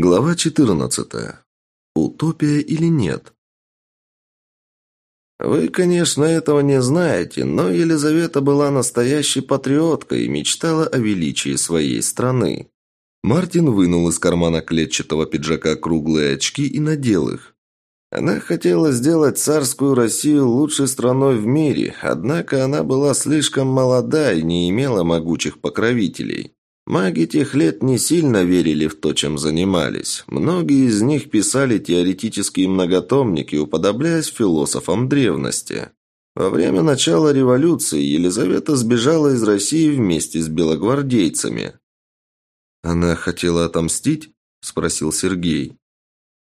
Глава 14. Утопия или нет? Вы, конечно, этого не знаете, но Елизавета была настоящей патриоткой и мечтала о величии своей страны. Мартин вынул из кармана клетчатого пиджака круглые очки и надел их. Она хотела сделать царскую Россию лучшей страной в мире, однако она была слишком молода и не имела могучих покровителей. Маги тех лет не сильно верили в то, чем занимались. Многие из них писали теоретические многотомники, уподобляясь философам древности. Во время начала революции Елизавета сбежала из России вместе с белогвардейцами. «Она хотела отомстить?» – спросил Сергей.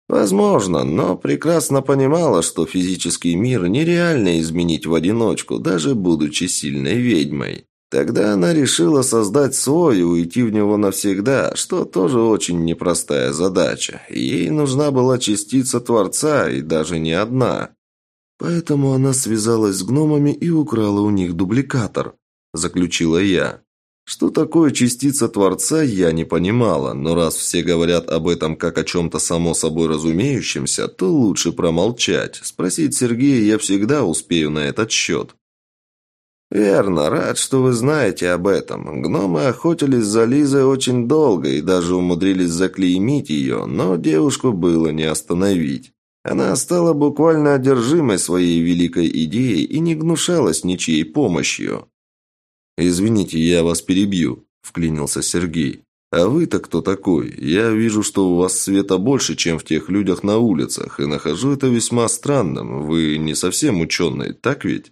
Возможно, но прекрасно понимала, что физический мир нереально изменить в одиночку, даже будучи сильной ведьмой. Тогда она решила создать свой и уйти в него навсегда, что тоже очень непростая задача. Ей нужна была частица Творца, и даже не одна. Поэтому она связалась с гномами и украла у них дубликатор, заключила я. Что такое частица Творца, я не понимала, но раз все говорят об этом как о чем-то само собой разумеющемся, то лучше промолчать. Спросить Сергея я всегда успею на этот счет. «Верно, рад, что вы знаете об этом. Гномы охотились за Лизой очень долго и даже умудрились заклеймить ее, но девушку было не остановить. Она стала буквально одержимой своей великой идеей и не гнушалась ничьей помощью». «Извините, я вас перебью», – вклинился Сергей. «А вы-то кто такой? Я вижу, что у вас света больше, чем в тех людях на улицах, и нахожу это весьма странным. Вы не совсем ученый, так ведь?»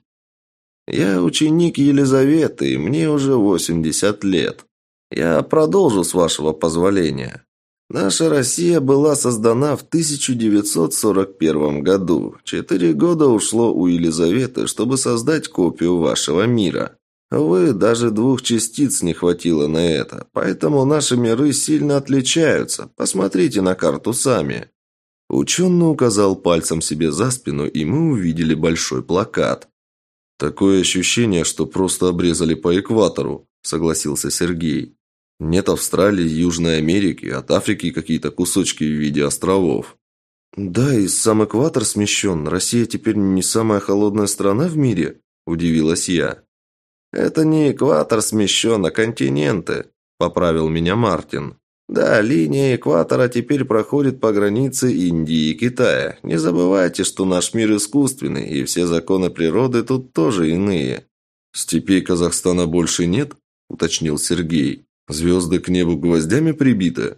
Я ученик Елизаветы, и мне уже 80 лет. Я продолжу, с вашего позволения. Наша Россия была создана в 1941 году. Четыре года ушло у Елизаветы, чтобы создать копию вашего мира. Вы даже двух частиц не хватило на это, поэтому наши миры сильно отличаются. Посмотрите на карту сами». Ученый указал пальцем себе за спину, и мы увидели большой плакат. «Такое ощущение, что просто обрезали по экватору», – согласился Сергей. «Нет Австралии, Южной Америки, от Африки какие-то кусочки в виде островов». «Да, и сам экватор смещен. Россия теперь не самая холодная страна в мире?» – удивилась я. «Это не экватор смещен, а континенты», – поправил меня Мартин. Да, линия экватора теперь проходит по границе Индии и Китая. Не забывайте, что наш мир искусственный, и все законы природы тут тоже иные. Степей Казахстана больше нет? уточнил Сергей. Звезды к небу гвоздями прибиты?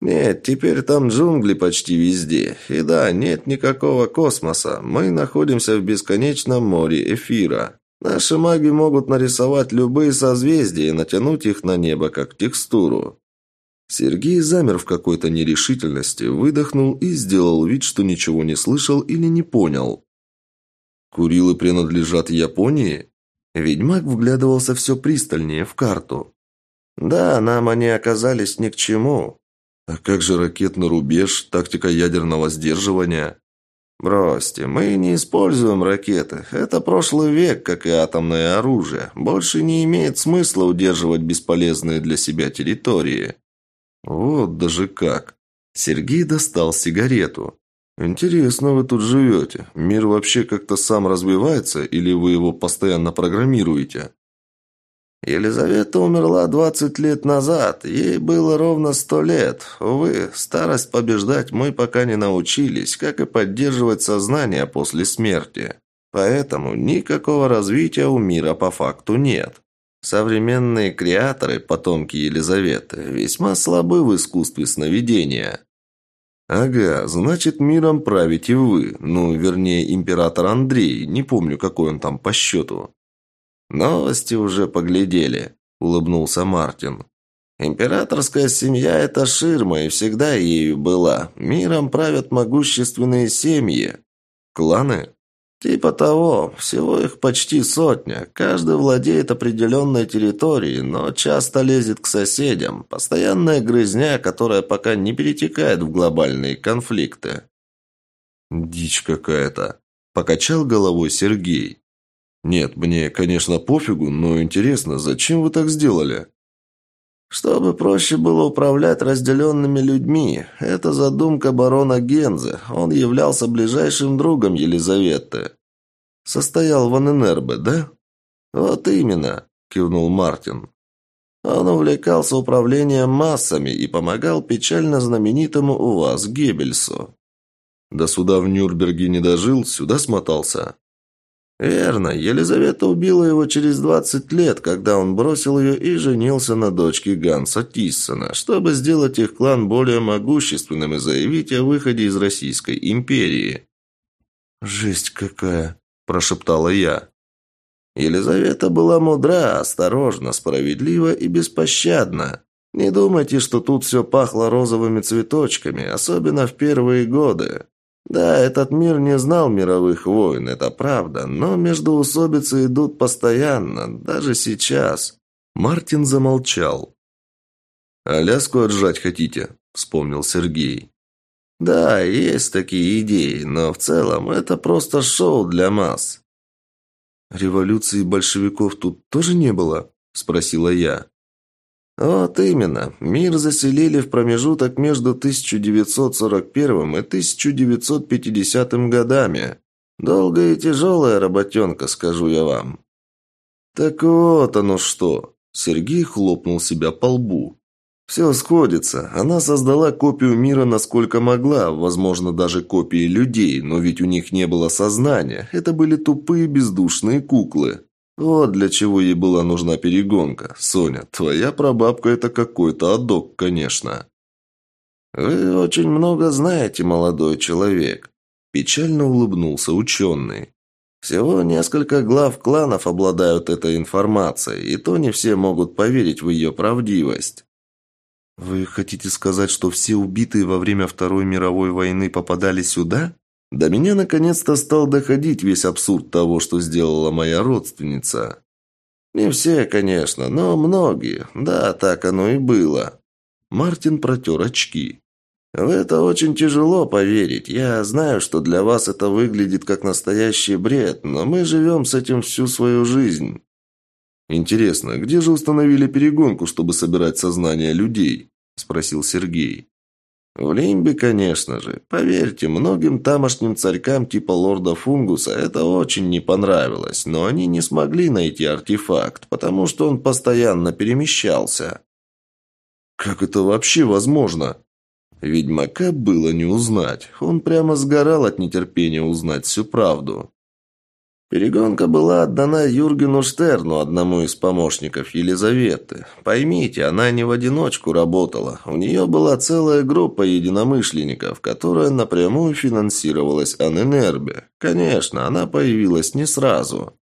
Нет, теперь там джунгли почти везде. И да, нет никакого космоса. Мы находимся в бесконечном море эфира. Наши маги могут нарисовать любые созвездия и натянуть их на небо как текстуру. Сергей замер в какой-то нерешительности, выдохнул и сделал вид, что ничего не слышал или не понял. «Курилы принадлежат Японии?» Ведьмак вглядывался все пристальнее в карту. «Да, нам они оказались ни к чему». «А как же ракетный рубеж, тактика ядерного сдерживания?» «Бросьте, мы не используем ракеты. Это прошлый век, как и атомное оружие. Больше не имеет смысла удерживать бесполезные для себя территории». «Вот даже как!» Сергей достал сигарету. «Интересно вы тут живете. Мир вообще как-то сам развивается, или вы его постоянно программируете?» Елизавета умерла двадцать лет назад. Ей было ровно сто лет. Увы, старость побеждать мы пока не научились, как и поддерживать сознание после смерти. Поэтому никакого развития у мира по факту нет. Современные креаторы, потомки Елизаветы, весьма слабы в искусстве сновидения. Ага, значит, миром правите вы. Ну, вернее, император Андрей, не помню, какой он там по счету. Новости уже поглядели, улыбнулся Мартин. Императорская семья – это ширма и всегда ею была. Миром правят могущественные семьи. Кланы? «Типа того. Всего их почти сотня. Каждый владеет определенной территорией, но часто лезет к соседям. Постоянная грызня, которая пока не перетекает в глобальные конфликты». «Дичь какая-то», – покачал головой Сергей. «Нет, мне, конечно, пофигу, но интересно, зачем вы так сделали?» Чтобы проще было управлять разделенными людьми, это задумка барона Гензе. Он являлся ближайшим другом Елизаветы. Состоял в Аненербе, да? Вот именно, кивнул Мартин. Он увлекался управлением массами и помогал печально знаменитому у вас Геббельсу. До суда в Нюрнберге не дожил, сюда смотался. «Верно. Елизавета убила его через двадцать лет, когда он бросил ее и женился на дочке Ганса Тиссона, чтобы сделать их клан более могущественным и заявить о выходе из Российской империи». «Жесть какая!» – прошептала я. Елизавета была мудра, осторожна, справедлива и беспощадна. Не думайте, что тут все пахло розовыми цветочками, особенно в первые годы. Да, этот мир не знал мировых войн, это правда, но междоусобицы идут постоянно, даже сейчас. Мартин замолчал. «Аляску отжать хотите?» – вспомнил Сергей. «Да, есть такие идеи, но в целом это просто шоу для масс». «Революции большевиков тут тоже не было?» – спросила я. Вот именно. Мир заселили в промежуток между 1941 и 1950 годами. Долгая и тяжелая работенка, скажу я вам. Так вот оно что. Сергей хлопнул себя по лбу. Все сходится. Она создала копию мира насколько могла, возможно, даже копии людей, но ведь у них не было сознания. Это были тупые бездушные куклы. Вот для чего ей была нужна перегонка. Соня, твоя прабабка это какой-то адок, конечно. Вы очень много знаете, молодой человек. Печально улыбнулся ученый. Всего несколько глав кланов обладают этой информацией, и то не все могут поверить в ее правдивость. Вы хотите сказать, что все убитые во время Второй мировой войны попадали сюда? До меня наконец-то стал доходить весь абсурд того, что сделала моя родственница. Не все, конечно, но многие. Да, так оно и было. Мартин протер очки. В это очень тяжело поверить. Я знаю, что для вас это выглядит как настоящий бред, но мы живем с этим всю свою жизнь. Интересно, где же установили перегонку, чтобы собирать сознание людей? Спросил Сергей. В Лимбе, конечно же. Поверьте, многим тамошним царькам типа лорда Фунгуса это очень не понравилось, но они не смогли найти артефакт, потому что он постоянно перемещался. Как это вообще возможно? Ведьмака было не узнать. Он прямо сгорал от нетерпения узнать всю правду. Перегонка была отдана Юргену Штерну, одному из помощников Елизаветы. Поймите, она не в одиночку работала. У нее была целая группа единомышленников, которая напрямую финансировалась Аненербе. Конечно, она появилась не сразу.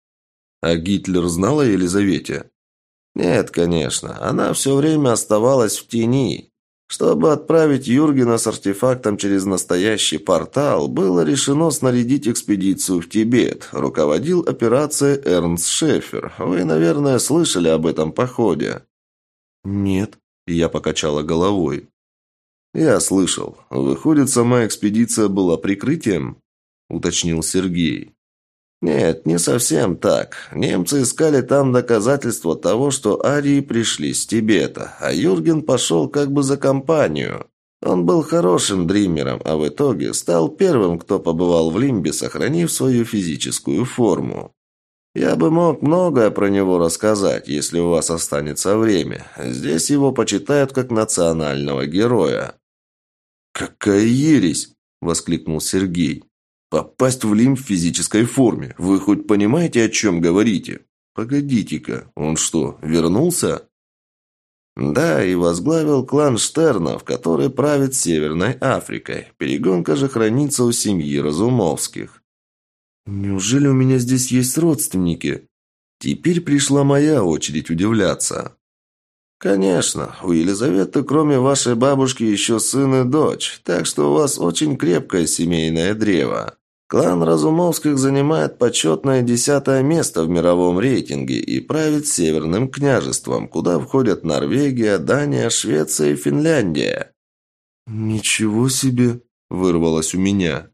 А Гитлер знал о Елизавете? Нет, конечно. Она все время оставалась в тени. Чтобы отправить Юргена с артефактом через настоящий портал, было решено снарядить экспедицию в Тибет. Руководил операцией Эрнст Шефер. Вы, наверное, слышали об этом походе? Нет, я покачала головой. Я слышал. Выходит, сама экспедиция была прикрытием? уточнил Сергей. Нет, не совсем так. Немцы искали там доказательства того, что арии пришли с Тибета, а Юрген пошел как бы за компанию. Он был хорошим дримером, а в итоге стал первым, кто побывал в Лимбе, сохранив свою физическую форму. Я бы мог многое про него рассказать, если у вас останется время. Здесь его почитают как национального героя. «Какая ересь!» – воскликнул Сергей. Попасть в Лим в физической форме. Вы хоть понимаете, о чем говорите? Погодите-ка, он что, вернулся? Да, и возглавил клан Штернов, который правит Северной Африкой. Перегонка же хранится у семьи Разумовских. Неужели у меня здесь есть родственники? Теперь пришла моя очередь удивляться. «Конечно. У Елизаветы, кроме вашей бабушки, еще сын и дочь, так что у вас очень крепкое семейное древо. Клан Разумовских занимает почетное десятое место в мировом рейтинге и правит Северным княжеством, куда входят Норвегия, Дания, Швеция и Финляндия. «Ничего себе!» – вырвалось у меня.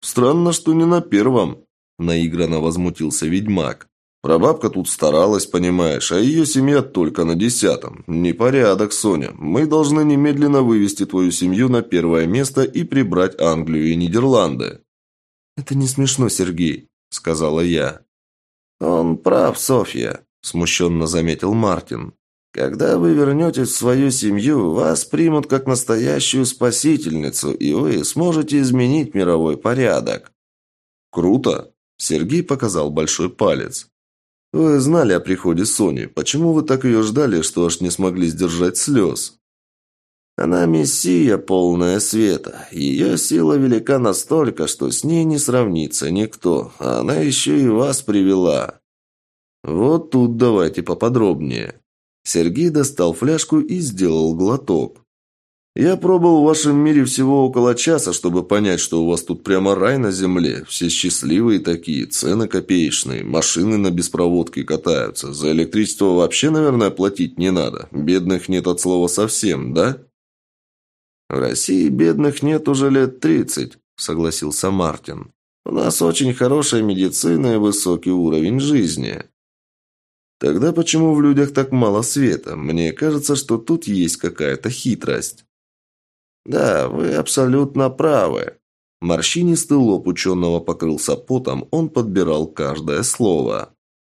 «Странно, что не на первом», – наигранно возмутился ведьмак. Прабабка тут старалась, понимаешь, а ее семья только на десятом. Непорядок, Соня. Мы должны немедленно вывести твою семью на первое место и прибрать Англию и Нидерланды». «Это не смешно, Сергей», — сказала я. «Он прав, Софья», — смущенно заметил Мартин. «Когда вы вернетесь в свою семью, вас примут как настоящую спасительницу, и вы сможете изменить мировой порядок». «Круто!» – Сергей показал большой палец. «Вы знали о приходе Сони. Почему вы так ее ждали, что аж не смогли сдержать слез?» «Она мессия, полная света. Ее сила велика настолько, что с ней не сравнится никто. А она еще и вас привела». «Вот тут давайте поподробнее». Сергей достал фляжку и сделал глоток. Я пробыл в вашем мире всего около часа, чтобы понять, что у вас тут прямо рай на земле. Все счастливые такие, цены копеечные, машины на беспроводке катаются. За электричество вообще, наверное, платить не надо. Бедных нет от слова совсем, да? В России бедных нет уже лет тридцать, согласился Мартин. У нас очень хорошая медицина и высокий уровень жизни. Тогда почему в людях так мало света? Мне кажется, что тут есть какая-то хитрость. «Да, вы абсолютно правы». Морщинистый лоб ученого покрылся потом, он подбирал каждое слово.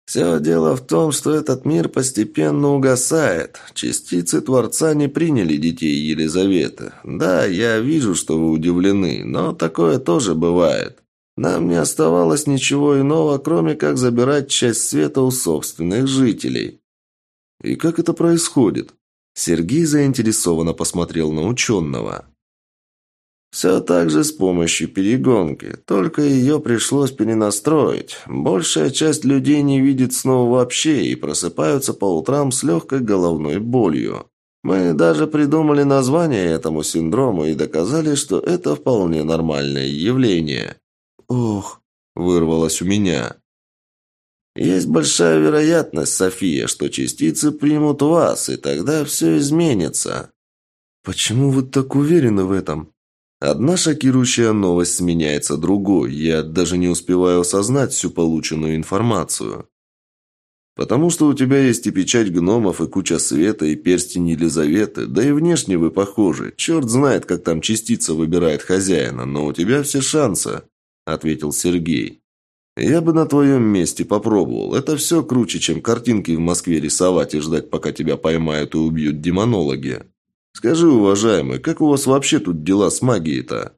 «Все дело в том, что этот мир постепенно угасает. Частицы Творца не приняли детей Елизаветы. Да, я вижу, что вы удивлены, но такое тоже бывает. Нам не оставалось ничего иного, кроме как забирать часть света у собственных жителей». «И как это происходит?» Сергей заинтересованно посмотрел на ученого. Все так же с помощью перегонки, только ее пришлось перенастроить. Большая часть людей не видит снова вообще и просыпаются по утрам с легкой головной болью. Мы даже придумали название этому синдрому и доказали, что это вполне нормальное явление. «Ох!» – вырвалось у меня. Есть большая вероятность, София, что частицы примут вас, и тогда все изменится. Почему вы так уверены в этом? Одна шокирующая новость сменяется другой. Я даже не успеваю осознать всю полученную информацию. Потому что у тебя есть и печать гномов, и куча света, и перстень Елизаветы, да и внешне вы похожи. Черт знает, как там частица выбирает хозяина, но у тебя все шансы», — ответил Сергей. «Я бы на твоем месте попробовал. Это все круче, чем картинки в Москве рисовать и ждать, пока тебя поймают и убьют демонологи. Скажи, уважаемый, как у вас вообще тут дела с магией-то?»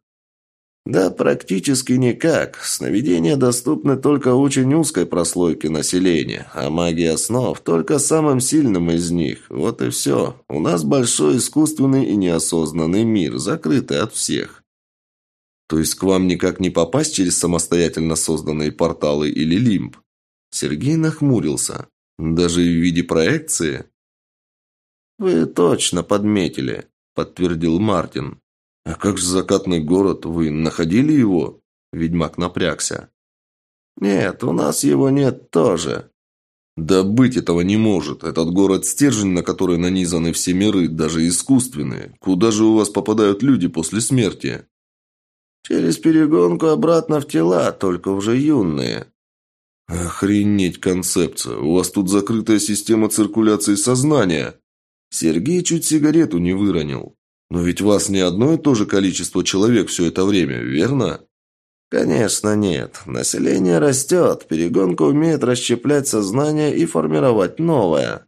«Да практически никак. Сновидения доступны только очень узкой прослойке населения, а магия основ только самым сильным из них. Вот и все. У нас большой искусственный и неосознанный мир, закрытый от всех. То есть к вам никак не попасть через самостоятельно созданные порталы или лимб? Сергей нахмурился. Даже в виде проекции? Вы точно подметили, подтвердил Мартин. А как же закатный город? Вы находили его? Ведьмак напрягся. Нет, у нас его нет тоже. Да быть этого не может. Этот город стержень, на который нанизаны все миры, даже искусственные. Куда же у вас попадают люди после смерти? Через перегонку обратно в тела, только уже юные. Охренеть концепция. У вас тут закрытая система циркуляции сознания. Сергей чуть сигарету не выронил. Но ведь вас не одно и то же количество человек все это время, верно? Конечно, нет. Население растет, перегонка умеет расщеплять сознание и формировать новое.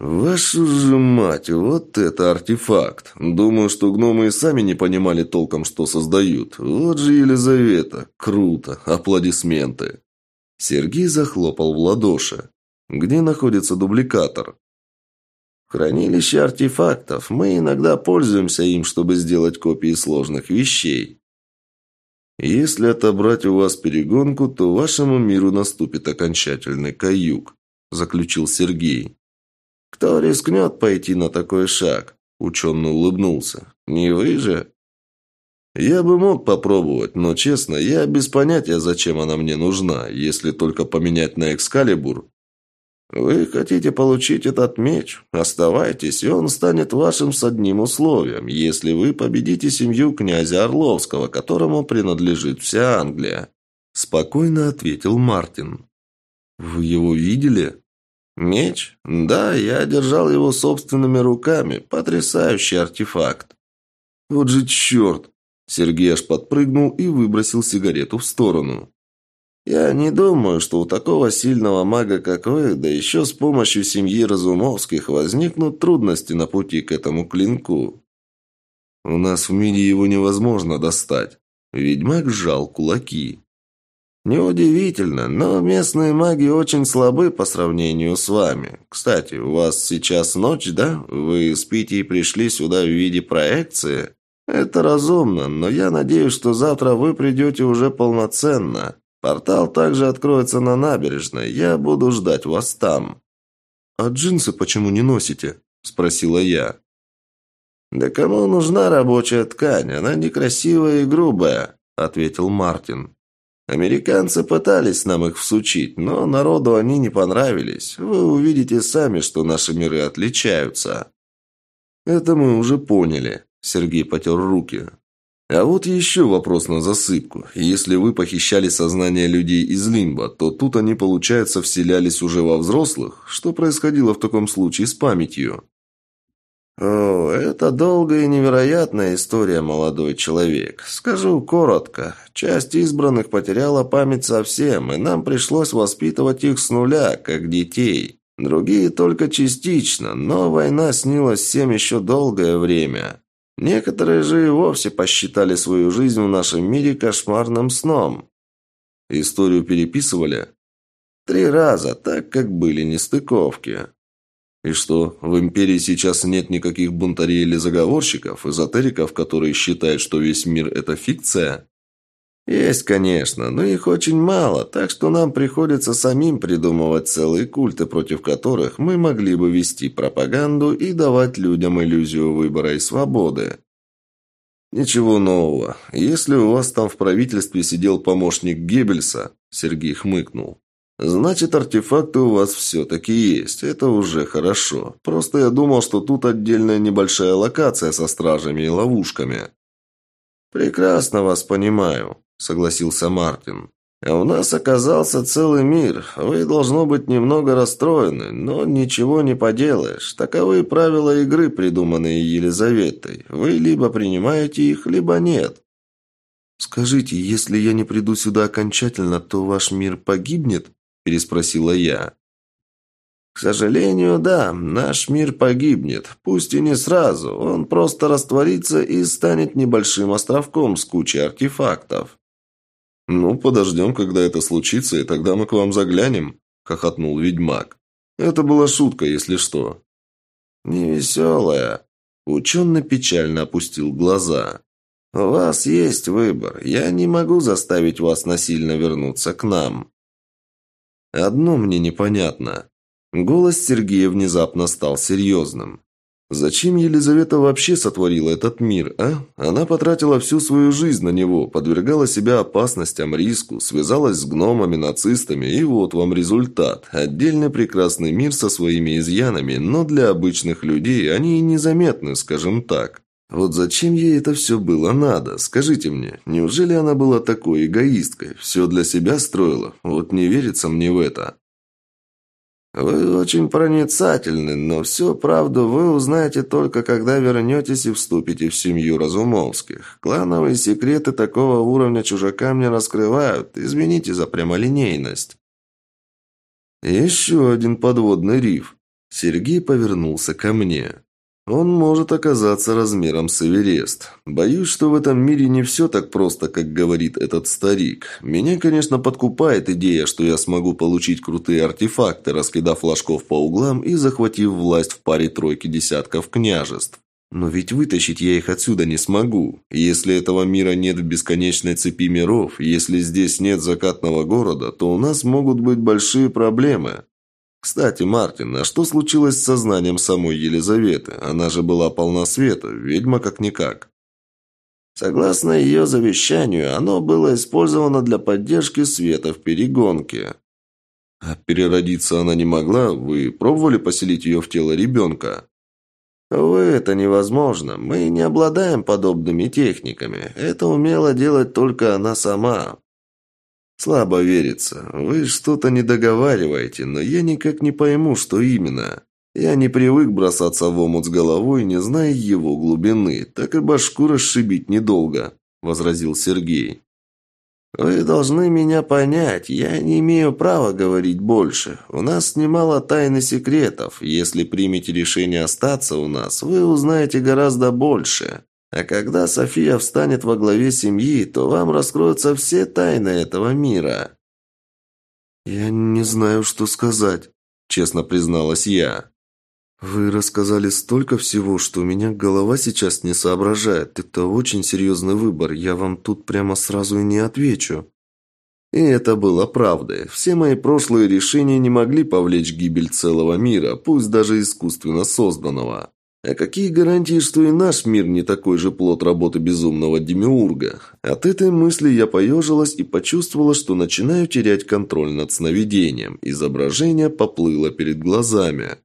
«Вашу же мать, вот это артефакт! Думаю, что гномы и сами не понимали толком, что создают. Вот же Елизавета! Круто! Аплодисменты!» Сергей захлопал в ладоши. «Где находится дубликатор?» «Хранилище артефактов. Мы иногда пользуемся им, чтобы сделать копии сложных вещей». «Если отобрать у вас перегонку, то вашему миру наступит окончательный каюк», заключил Сергей. «Кто рискнет пойти на такой шаг?» Ученый улыбнулся. «Не вы же?» «Я бы мог попробовать, но, честно, я без понятия, зачем она мне нужна, если только поменять на экскалибур». «Вы хотите получить этот меч? Оставайтесь, и он станет вашим с одним условием, если вы победите семью князя Орловского, которому принадлежит вся Англия», – спокойно ответил Мартин. Вы его видели? Меч? Да, я держал его собственными руками. Потрясающий артефакт. Вот же черт! Сергей аж подпрыгнул и выбросил сигарету в сторону. Я не думаю, что у такого сильного мага, как вы, да еще с помощью семьи Разумовских, возникнут трудности на пути к этому клинку. У нас в мире его невозможно достать. Ведьмак сжал кулаки. «Неудивительно, но местные маги очень слабы по сравнению с вами. Кстати, у вас сейчас ночь, да? Вы спите и пришли сюда в виде проекции? Это разумно, но я надеюсь, что завтра вы придете уже полноценно. Портал также откроется на набережной. Я буду ждать вас там». «А джинсы почему не носите?» – спросила я. «Да кому нужна рабочая ткань? Она некрасивая и грубая», – ответил Мартин. Американцы пытались нам их всучить, но народу они не понравились. Вы увидите сами, что наши миры отличаются». «Это мы уже поняли», – Сергей потер руки. «А вот еще вопрос на засыпку. Если вы похищали сознание людей из Лимба, то тут они, получается, вселялись уже во взрослых? Что происходило в таком случае с памятью?» «О, это долгая и невероятная история, молодой человек. Скажу коротко. Часть избранных потеряла память совсем, и нам пришлось воспитывать их с нуля, как детей. Другие только частично, но война снилась всем еще долгое время. Некоторые же и вовсе посчитали свою жизнь в нашем мире кошмарным сном». «Историю переписывали?» «Три раза, так как были нестыковки». И что, в империи сейчас нет никаких бунтарей или заговорщиков, эзотериков, которые считают, что весь мир – это фикция? Есть, конечно, но их очень мало, так что нам приходится самим придумывать целые культы, против которых мы могли бы вести пропаганду и давать людям иллюзию выбора и свободы. «Ничего нового. Если у вас там в правительстве сидел помощник Геббельса», – Сергей хмыкнул, Значит, артефакты у вас все-таки есть. Это уже хорошо. Просто я думал, что тут отдельная небольшая локация со стражами и ловушками. Прекрасно вас понимаю, согласился Мартин. А у нас оказался целый мир. Вы, должно быть, немного расстроены, но ничего не поделаешь. Таковы правила игры, придуманные Елизаветой. Вы либо принимаете их, либо нет. Скажите, если я не приду сюда окончательно, то ваш мир погибнет? – переспросила я. «К сожалению, да, наш мир погибнет. Пусть и не сразу. Он просто растворится и станет небольшим островком с кучей артефактов». «Ну, подождем, когда это случится, и тогда мы к вам заглянем», – хохотнул ведьмак. «Это была шутка, если что». «Невеселая». Ученый печально опустил глаза. «У вас есть выбор. Я не могу заставить вас насильно вернуться к нам. Одно мне непонятно. Голос Сергея внезапно стал серьезным. Зачем Елизавета вообще сотворила этот мир, а? Она потратила всю свою жизнь на него, подвергала себя опасностям, риску, связалась с гномами, нацистами, и вот вам результат. Отдельный прекрасный мир со своими изъянами, но для обычных людей они незаметны, скажем так. Вот зачем ей это все было надо? Скажите мне, неужели она была такой эгоисткой? Все для себя строила? Вот не верится мне в это. Вы очень проницательны, но всю правду вы узнаете только, когда вернетесь и вступите в семью Разумовских. Клановые секреты такого уровня чужакам не раскрывают. Извините за прямолинейность. Еще один подводный риф. Сергей повернулся ко мне. Он может оказаться размером с Эверест. Боюсь, что в этом мире не все так просто, как говорит этот старик. Меня, конечно, подкупает идея, что я смогу получить крутые артефакты, раскидав флажков по углам и захватив власть в паре тройки десятков княжеств. Но ведь вытащить я их отсюда не смогу. Если этого мира нет в бесконечной цепи миров, если здесь нет закатного города, то у нас могут быть большие проблемы. Кстати, Мартин, а что случилось с сознанием самой Елизаветы? Она же была полна света, ведьма как-никак. Согласно ее завещанию, оно было использовано для поддержки света в перегонке. А переродиться она не могла? Вы пробовали поселить ее в тело ребенка? Увы, это невозможно. Мы не обладаем подобными техниками. Это умела делать только она сама. Слабо верится. Вы что-то не договариваете, но я никак не пойму, что именно. Я не привык бросаться в омут с головой, не зная его глубины, так и башку расшибить недолго, возразил Сергей. «Вы должны меня понять. Я не имею права говорить больше. У нас немало тайн и секретов. Если примете решение остаться у нас, вы узнаете гораздо больше. А когда София встанет во главе семьи, то вам раскроются все тайны этого мира». «Я не знаю, что сказать», – честно призналась я. «Вы рассказали столько всего, что у меня голова сейчас не соображает. Это очень серьезный выбор. Я вам тут прямо сразу и не отвечу». И это было правдой. Все мои прошлые решения не могли повлечь гибель целого мира, пусть даже искусственно созданного. А какие гарантии, что и наш мир не такой же плод работы безумного демиурга? От этой мысли я поежилась и почувствовала, что начинаю терять контроль над сновидением. Изображение поплыло перед глазами.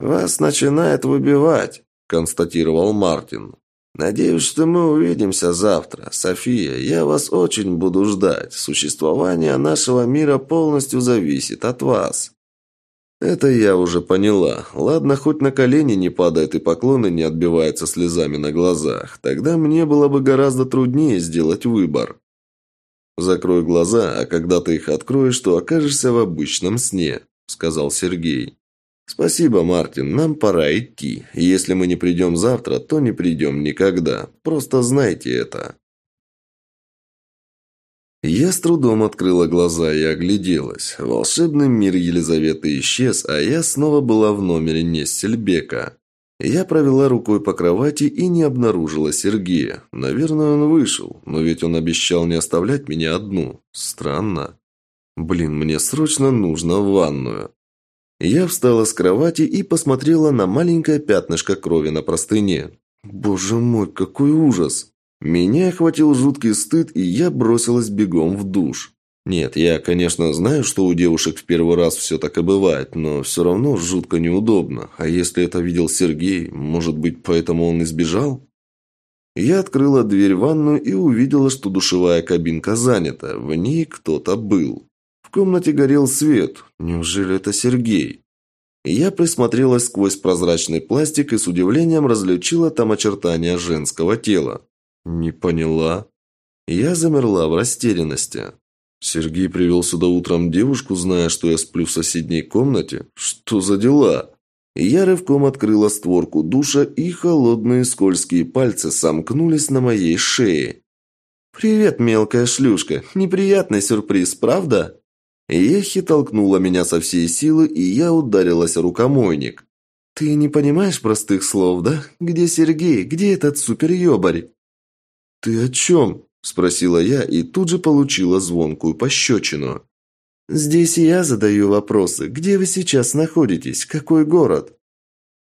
«Вас начинает выбивать», – констатировал Мартин. «Надеюсь, что мы увидимся завтра. София, я вас очень буду ждать. Существование нашего мира полностью зависит от вас». Это я уже поняла. Ладно, хоть на колени не падает и поклоны не отбиваются слезами на глазах. Тогда мне было бы гораздо труднее сделать выбор. «Закрой глаза, а когда ты их откроешь, то окажешься в обычном сне», – сказал Сергей. «Спасибо, Мартин, нам пора идти. Если мы не придем завтра, то не придем никогда. Просто знайте это». Я с трудом открыла глаза и огляделась. Волшебный мир Елизаветы исчез, а я снова была в номере Нессельбека. Я провела рукой по кровати и не обнаружила Сергея. Наверное, он вышел, но ведь он обещал не оставлять меня одну. Странно. Блин, мне срочно нужно в ванную. Я встала с кровати и посмотрела на маленькое пятнышко крови на простыне. Боже мой, какой ужас! Меня охватил жуткий стыд, и я бросилась бегом в душ. Нет, я, конечно, знаю, что у девушек в первый раз все так и бывает, но все равно жутко неудобно. А если это видел Сергей, может быть, поэтому он избежал? Я открыла дверь в ванную и увидела, что душевая кабинка занята. В ней кто-то был комнате горел свет. Неужели это Сергей? Я присмотрелась сквозь прозрачный пластик и с удивлением различила там очертания женского тела. Не поняла. Я замерла в растерянности. Сергей привел сюда утром девушку, зная, что я сплю в соседней комнате. Что за дела? Я рывком открыла створку душа, и холодные скользкие пальцы сомкнулись на моей шее. «Привет, мелкая шлюшка. Неприятный сюрприз, правда?» Ехи толкнула меня со всей силы, и я ударилась рукомойник. «Ты не понимаешь простых слов, да? Где Сергей? Где этот суперёбарь?» «Ты о чем?» – спросила я и тут же получила звонкую пощечину. «Здесь я задаю вопросы. Где вы сейчас находитесь? Какой город?»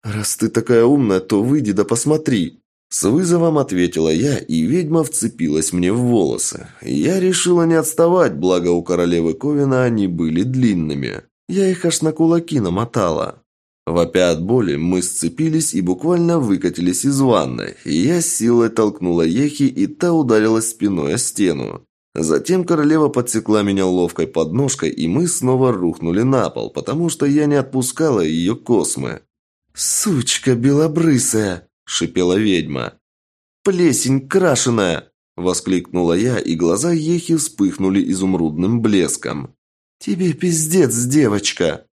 «Раз ты такая умная, то выйди да посмотри», с вызовом ответила я, и ведьма вцепилась мне в волосы. Я решила не отставать, благо у королевы Ковина они были длинными. Я их аж на кулаки намотала. Вопя от боли, мы сцепились и буквально выкатились из ванны. Я силой толкнула Ехи, и та ударилась спиной о стену. Затем королева подсекла меня ловкой подножкой, и мы снова рухнули на пол, потому что я не отпускала ее космы. «Сучка белобрысая!» шипела ведьма. «Плесень крашеная!» – воскликнула я, и глаза Ехи вспыхнули изумрудным блеском. «Тебе пиздец, девочка!»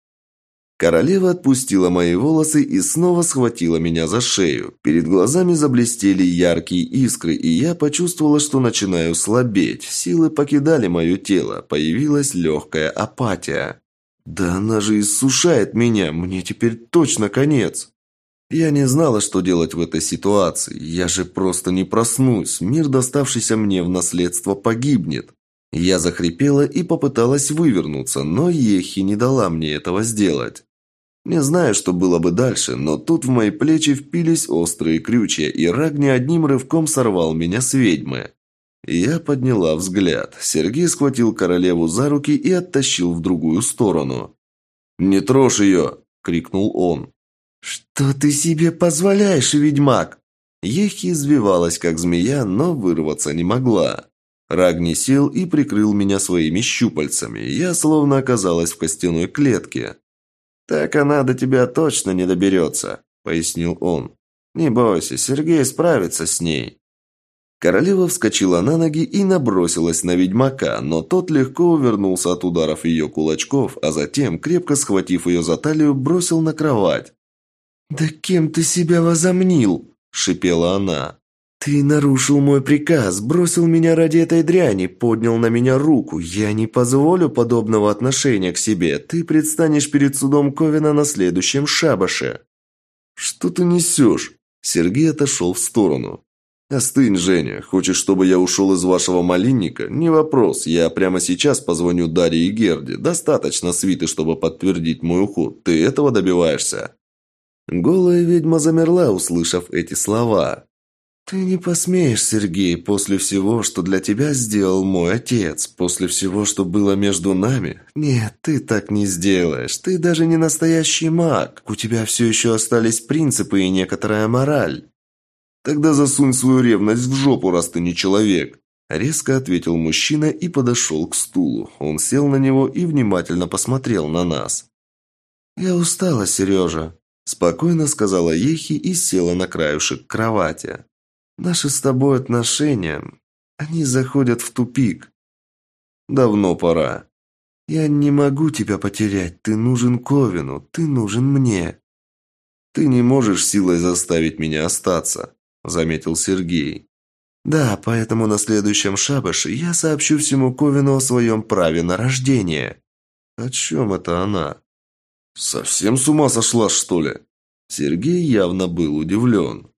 Королева отпустила мои волосы и снова схватила меня за шею. Перед глазами заблестели яркие искры, и я почувствовала, что начинаю слабеть. Силы покидали мое тело, появилась легкая апатия. «Да она же иссушает меня, мне теперь точно конец!» Я не знала, что делать в этой ситуации. Я же просто не проснусь. Мир, доставшийся мне в наследство, погибнет. Я захрипела и попыталась вывернуться, но Ехи не дала мне этого сделать. Не знаю, что было бы дальше, но тут в мои плечи впились острые крючья, и Рагни одним рывком сорвал меня с ведьмы. Я подняла взгляд. Сергей схватил королеву за руки и оттащил в другую сторону. «Не трожь ее!» – крикнул он. «Что ты себе позволяешь, ведьмак?» Ехи извивалась, как змея, но вырваться не могла. Рагни сел и прикрыл меня своими щупальцами. Я словно оказалась в костяной клетке. «Так она до тебя точно не доберется», — пояснил он. «Не бойся, Сергей справится с ней». Королева вскочила на ноги и набросилась на ведьмака, но тот легко увернулся от ударов ее кулачков, а затем, крепко схватив ее за талию, бросил на кровать. «Да кем ты себя возомнил?» – шипела она. «Ты нарушил мой приказ, бросил меня ради этой дряни, поднял на меня руку. Я не позволю подобного отношения к себе. Ты предстанешь перед судом Ковина на следующем шабаше». «Что ты несешь?» Сергей отошел в сторону. «Остынь, Женя. Хочешь, чтобы я ушел из вашего малинника? Не вопрос. Я прямо сейчас позвоню Дарье и Герде. Достаточно свиты, чтобы подтвердить мой уход. Ты этого добиваешься?» Голая ведьма замерла, услышав эти слова. «Ты не посмеешь, Сергей, после всего, что для тебя сделал мой отец, после всего, что было между нами? Нет, ты так не сделаешь. Ты даже не настоящий маг. У тебя все еще остались принципы и некоторая мораль. «Тогда засунь свою ревность в жопу, раз ты не человек!» Резко ответил мужчина и подошел к стулу. Он сел на него и внимательно посмотрел на нас. «Я устала, Сережа», – спокойно сказала Ехи и села на краюшек кровати. «Наши с тобой отношения, они заходят в тупик». «Давно пора». «Я не могу тебя потерять. Ты нужен Ковину, ты нужен мне». «Ты не можешь силой заставить меня остаться», заметил Сергей. «Да, поэтому на следующем шабаше я сообщу всему Ковину о своем праве на рождение». «О чем это она?» «Совсем с ума сошла, что ли?» Сергей явно был удивлен.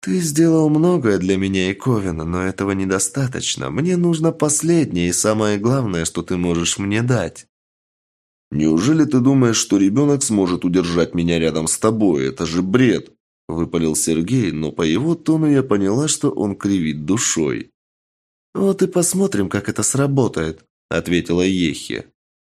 «Ты сделал многое для меня и Ковина, но этого недостаточно. Мне нужно последнее и самое главное, что ты можешь мне дать». «Неужели ты думаешь, что ребенок сможет удержать меня рядом с тобой? Это же бред!» Выпалил Сергей, но по его тону я поняла, что он кривит душой. «Вот и посмотрим, как это сработает», – ответила Ехи.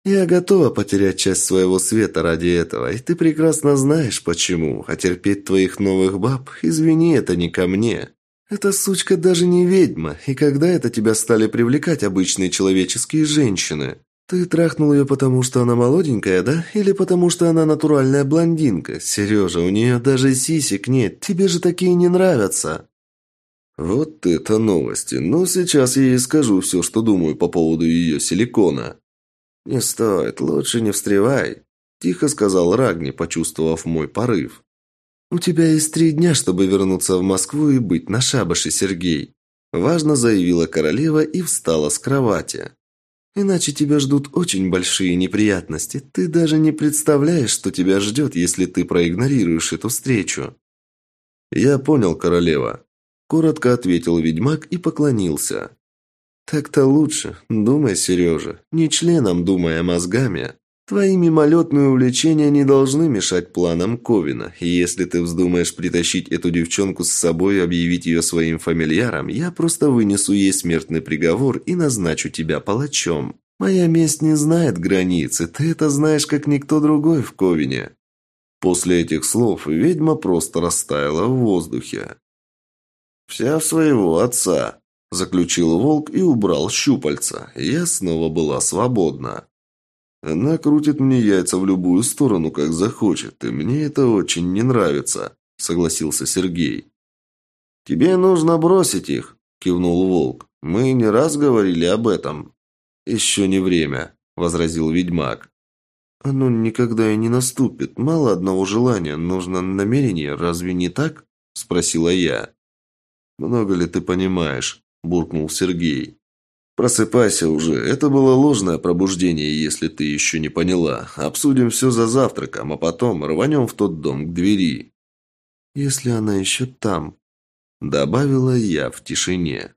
«Я готова потерять часть своего света ради этого, и ты прекрасно знаешь, почему. А терпеть твоих новых баб, извини, это не ко мне. Эта сучка даже не ведьма, и когда это тебя стали привлекать обычные человеческие женщины?» «Ты трахнул ее, потому что она молоденькая, да? Или потому что она натуральная блондинка? Сережа, у нее даже сисек нет. Тебе же такие не нравятся!» «Вот это новости. Ну, сейчас я ей скажу все, что думаю по поводу ее силикона». «Не стоит. Лучше не встревай», – тихо сказал Рагни, почувствовав мой порыв. «У тебя есть три дня, чтобы вернуться в Москву и быть на шабаше, Сергей», – важно заявила королева и встала с кровати. Иначе тебя ждут очень большие неприятности. Ты даже не представляешь, что тебя ждет, если ты проигнорируешь эту встречу». «Я понял, королева», – коротко ответил ведьмак и поклонился. «Так-то лучше. Думай, Сережа. Не членом думай, а мозгами. Твои мимолетные увлечения не должны мешать планам Ковина. И если ты вздумаешь притащить эту девчонку с собой и объявить ее своим фамильяром, я просто вынесу ей смертный приговор и назначу тебя палачом. Моя месть не знает границы, ты это знаешь, как никто другой в Ковине». После этих слов ведьма просто растаяла в воздухе. «Вся в своего отца», – заключил волк и убрал щупальца. Я снова была свободна. Она крутит мне яйца в любую сторону, как захочет, и мне это очень не нравится», – согласился Сергей. «Тебе нужно бросить их», – кивнул Волк. «Мы не раз говорили об этом». «Еще не время», – возразил ведьмак. «Оно никогда и не наступит. Мало одного желания, нужно намерение, разве не так?» – спросила я. «Много ли ты понимаешь?» – буркнул Сергей. «Просыпайся уже. Это было ложное пробуждение, если ты еще не поняла. Обсудим все за завтраком, а потом рванем в тот дом к двери». «Если она еще там», — добавила я в тишине.